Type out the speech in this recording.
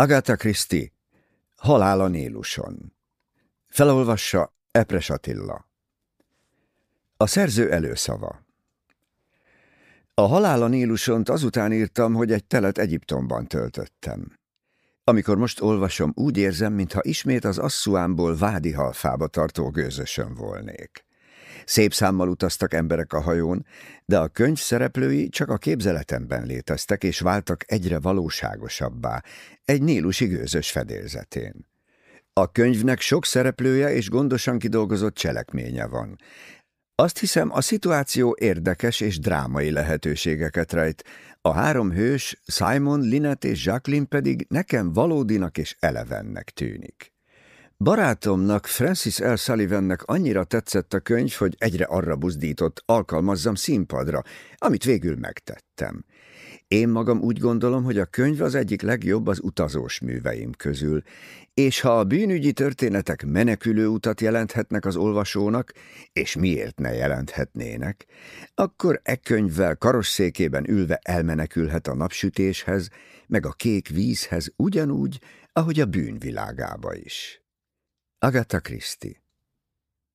Agatha Christie, Halál a Níluson. Felolvassa Epres Attila. A szerző előszava. A Halál a Nílusont azután írtam, hogy egy telet Egyiptomban töltöttem. Amikor most olvasom, úgy érzem, mintha ismét az Asszuánból vádi halfába tartó gőzösön volnék. Szép számmal utaztak emberek a hajón, de a könyv szereplői csak a képzeletemben léteztek, és váltak egyre valóságosabbá, egy nílusi gőzös fedélzetén. A könyvnek sok szereplője és gondosan kidolgozott cselekménye van. Azt hiszem, a szituáció érdekes és drámai lehetőségeket rejt. A három hős, Simon, Linet és Jacqueline pedig nekem valódinak és elevennek tűnik. Barátomnak, Francis L. Sullivannek annyira tetszett a könyv, hogy egyre arra buzdított, alkalmazzam színpadra, amit végül megtettem. Én magam úgy gondolom, hogy a könyv az egyik legjobb az utazós műveim közül, és ha a bűnügyi történetek menekülő utat jelenthetnek az olvasónak, és miért ne jelenthetnének, akkor e könyvvel karosszékében ülve elmenekülhet a napsütéshez, meg a kék vízhez ugyanúgy, ahogy a bűnvilágába is. Agatha Christie